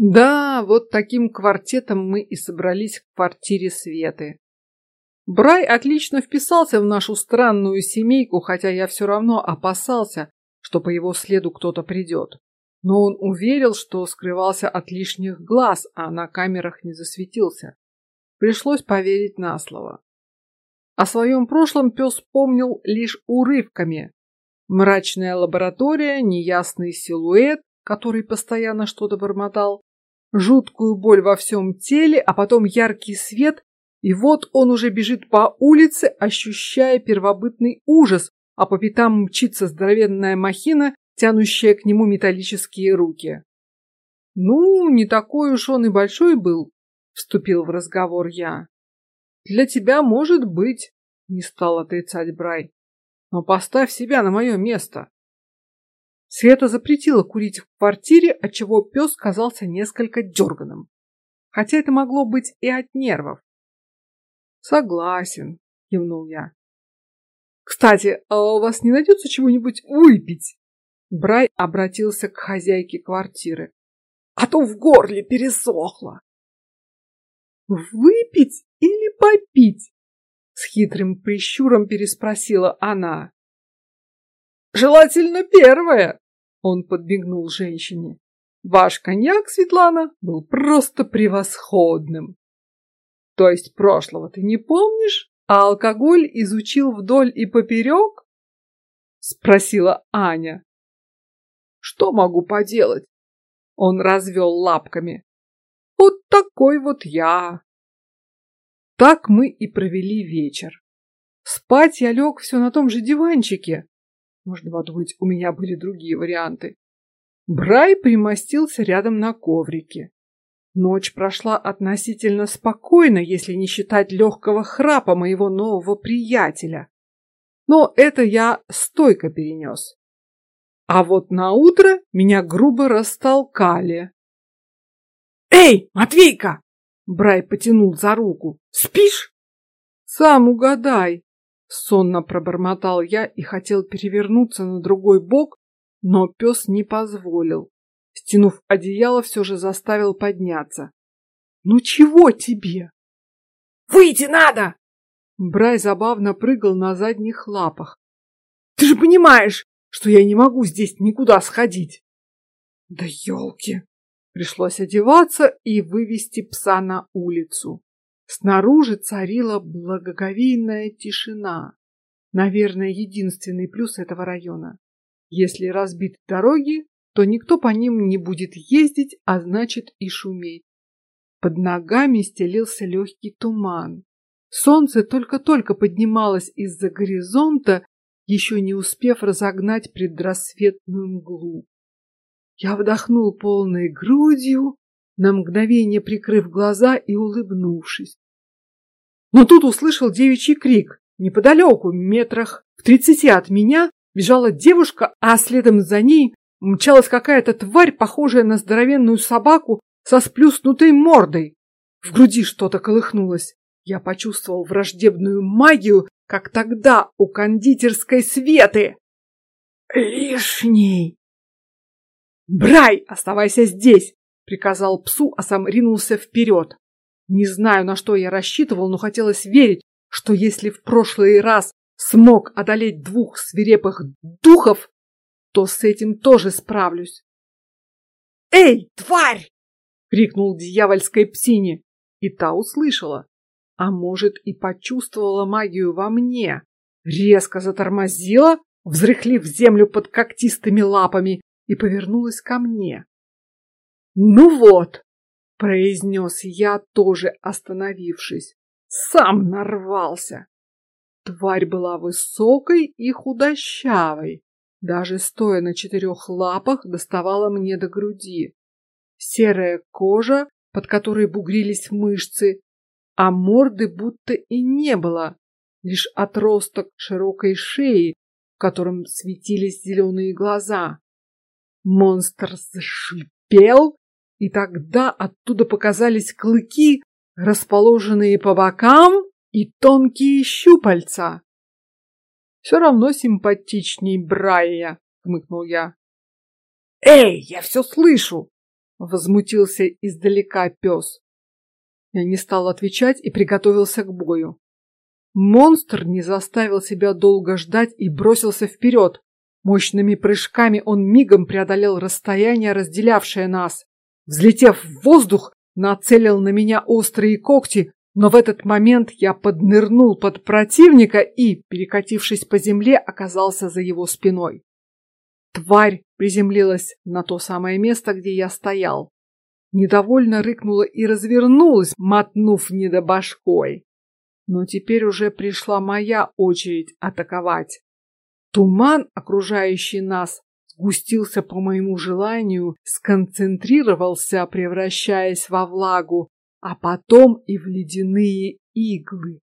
Да, вот таким квартетом мы и собрались в квартире Светы. Брай отлично вписался в нашу странную семейку, хотя я все равно опасался, что по его следу кто-то придет. Но он уверил, что скрывался от лишних глаз, а на камерах не засветился. Пришлось поверить на слово. О своем прошлом пес помнил лишь урывками. Мрачная лаборатория, неясный силуэт, который постоянно что-то бормотал, жуткую боль во всем теле, а потом яркий свет и вот он уже бежит по улице, ощущая первобытный ужас, а по пятам мчится здоровенная махина, тянущая к нему металлические руки. Ну, не такой уж он и большой был, вступил в разговор я. Для тебя может быть, не стал отрицать Брай. Но поставь себя на мое место. Света запретила курить в квартире, отчего пес казался несколько дерганым. Хотя это могло быть и от нервов. Согласен, кивнул я. Кстати, а у вас не найдется чего-нибудь выпить? Брай обратился к хозяйке квартиры. А то в горле пересохло. Выпить или попить? С хитрым прищуром переспросила она. Желательно первое. Он подбегнул женщине. Ваш коньяк, Светлана, был просто превосходным. То есть прошлого ты не помнишь, а алкоголь изучил вдоль и поперек? Спросила Аня. Что могу поделать? Он развел лапками. Вот такой вот я. Так мы и провели вечер. Спать я лег все на том же диванчике. Можно подумать, у меня были другие варианты. Брай примостился рядом на коврике. Ночь прошла относительно спокойно, если не считать легкого храпа моего нового приятеля. Но это я стойко перенес. А вот на утро меня грубо растолкали. Эй, Матвейка! Брай потянул за руку. Спишь? Сам угадай. Сонно пробормотал я и хотел перевернуться на другой бок, но пес не позволил. Стянув одеяло, все же заставил подняться. Ну чего тебе? Выйти надо! Брай забавно прыгал на задних лапах. Ты же понимаешь, что я не могу здесь никуда сходить. Да елки! Пришлось одеваться и вывести пса на улицу. Снаружи царила благоговейная тишина. Наверное, единственный плюс этого района. Если разбиты дороги, то никто по ним не будет ездить, а значит и шуметь. Под ногами стелился легкий туман. Солнце только-только поднималось из-за горизонта, еще не успев разогнать предрассветную мглу. Я вдохнул полной грудью, на мгновение прикрыв глаза и улыбнувшись. Но тут услышал девичий крик. Неподалеку, метрах в тридцати от меня, бежала девушка, а следом за ней мчалась какая-то тварь, похожая на здоровенную собаку со сплюснутой мордой. В груди что-то колыхнулось. Я почувствовал враждебную магию, как тогда у кондитерской Светы. Лишний. Брай, оставайся здесь, приказал псу, а сам ринулся вперед. Не знаю, на что я рассчитывал, но хотелось верить, что если в прошлый раз смог одолеть двух свирепых духов, то с этим тоже справлюсь. Эй, тварь! крикнул дьявольской псине, и та услышала, а может и почувствовала магию во мне, резко затормозила, взрыхлив землю под когтистыми лапами и повернулась ко мне. Ну вот, произнес я тоже остановившись, сам нарвался. Тварь была высокой и худощавой, даже стоя на четырех лапах доставала мне до груди. Серая кожа, под которой бугрились мышцы, а морды будто и не было, лишь отросток широкой шеи, в котором светились зеленые глаза. Монстр зашипел, и тогда оттуда показались клыки, расположенные по бокам, и тонкие щупальца. Все равно симпатичней Брайя, хмыкнул я. Эй, я все слышу! Возмутился издалека пес. Я не стал отвечать и приготовился к бою. Монстр не заставил себя долго ждать и бросился вперед. Мощными прыжками он мигом преодолел расстояние, разделявшее нас. Взлетев в воздух, нацелил на меня острые когти, но в этот момент я поднырнул под противника и, перекатившись по земле, оказался за его спиной. Тварь приземлилась на то самое место, где я стоял. Недовольно рыкнула и развернулась, мотнув недобашкой. Но теперь уже пришла моя очередь атаковать. Туман, окружающий нас, сгустился по моему желанию, сконцентрировался, превращаясь во влагу, а потом и в ледяные иглы.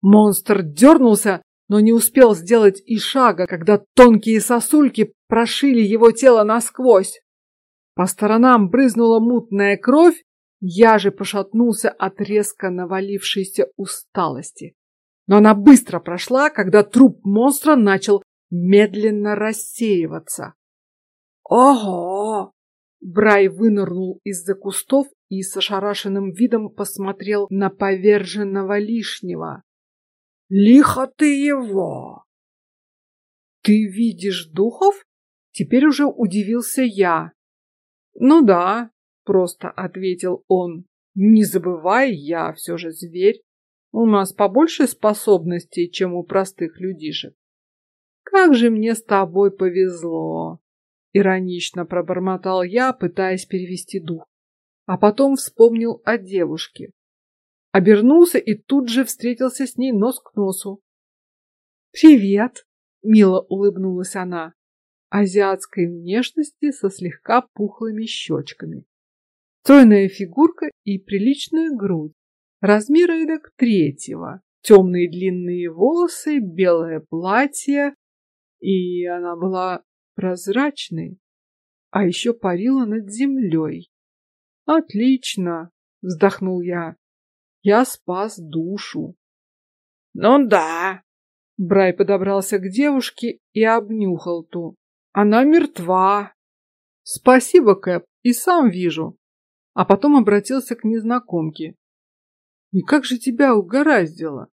Монстр дернулся, но не успел сделать и шага, когда тонкие сосульки прошили его тело насквозь. По сторонам брызнула мутная кровь, я же пошатнулся от резко навалившейся усталости. Но она быстро прошла, когда труп монстра начал медленно рассеиваться. Ого! Брай вынырнул из-за кустов и с ошарашенным видом посмотрел на поверженного лишнего. Лихо ты его! Ты видишь духов? Теперь уже удивился я. Ну да, просто ответил он. Не забывай, я все же зверь. У нас побольше способностей, чем у простых людишек. Как же мне с тобой повезло! Иронично пробормотал я, пытаясь перевести дух, а потом вспомнил о девушке. Обернулся и тут же встретился с ней нос к носу. Привет, мило улыбнулась она, азиатской внешности со слегка пухлыми щечками. Стройная фигурка и приличная грудь, размера эдак третьего, темные длинные волосы, белое платье, и она была прозрачной, а еще парила над землей. Отлично, вздохнул я. Я спас душу. Ну да. Брай подобрался к девушке и обнюхал ту. Она мертва. Спасибо, Кэп, и сам вижу. А потом обратился к незнакомке. И как же тебя угораздило?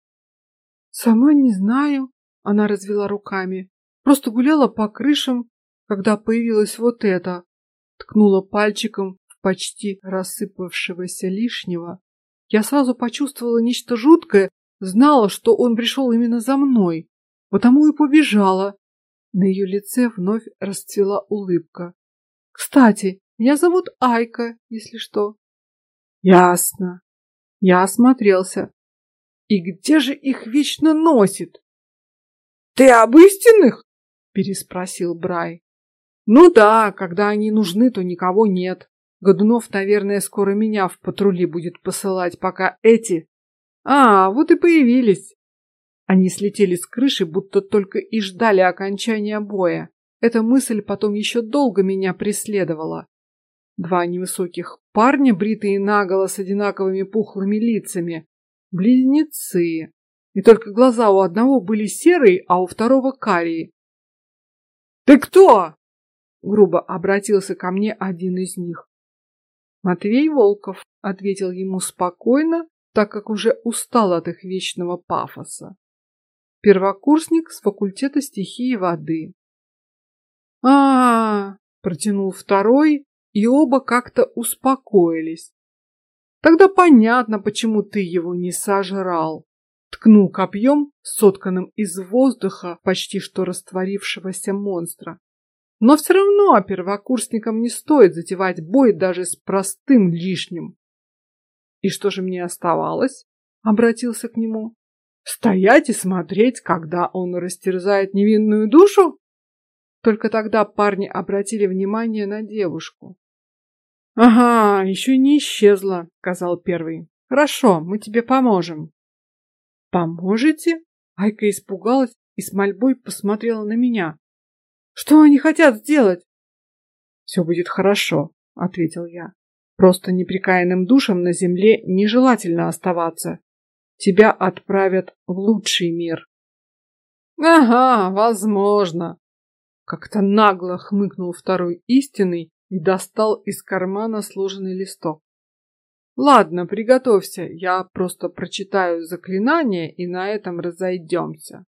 Сама не знаю. Она развела руками. Просто гуляла по крышам, когда появилось вот это. Ткнула пальчиком в почти рассыпавшегося лишнего. Я сразу почувствовала нечто жуткое, знала, что он пришел именно за мной, потому и побежала. На ее лице вновь расцвела улыбка. Кстати, меня зовут Айка, если что. Ясно. Я осмотрелся. И где же их вечно носит? Ты об истинных? Переспросил Брай. Ну да, когда они нужны, то никого нет. Годунов, наверное, скоро меня в патрули будет посылать, пока эти. А, вот и появились. Они слетели с крыши, будто только и ждали окончания боя. Эта мысль потом еще долго меня преследовала. Два невысоких парня, бритые наголо с одинаковыми пухлыми лицами, близнецы. И только глаза у одного были серые, а у второго карие. Ты кто? Грубо обратился ко мне один из них. Матвей Волков ответил ему спокойно, так как уже устал от их вечного пафоса. Первокурсник с факультета стихии воды. А, -а, -а протянул второй, и оба как-то успокоились. Тогда понятно, почему ты его не сожрал ткнул копьем, сотканным из воздуха почти что растворившегося монстра. Но все равно первокурсникам не стоит затевать бой даже с простым лишним. И что же мне оставалось? Обратился к нему. Стоять и смотреть, когда он растерзает невинную душу? Только тогда парни обратили внимание на девушку. Ага, еще не исчезла, сказал первый. Хорошо, мы тебе поможем. Поможете? Айка испугалась и с мольбой посмотрела на меня. Что они хотят сделать? Все будет хорошо, ответил я. Просто неприкаянным душам на земле нежелательно оставаться. Тебя отправят в лучший мир. Ага, возможно. Как-то нагло хмыкнул второй истинный и достал из кармана сложенный листок. Ладно, приготовься, я просто прочитаю заклинание и на этом разойдемся.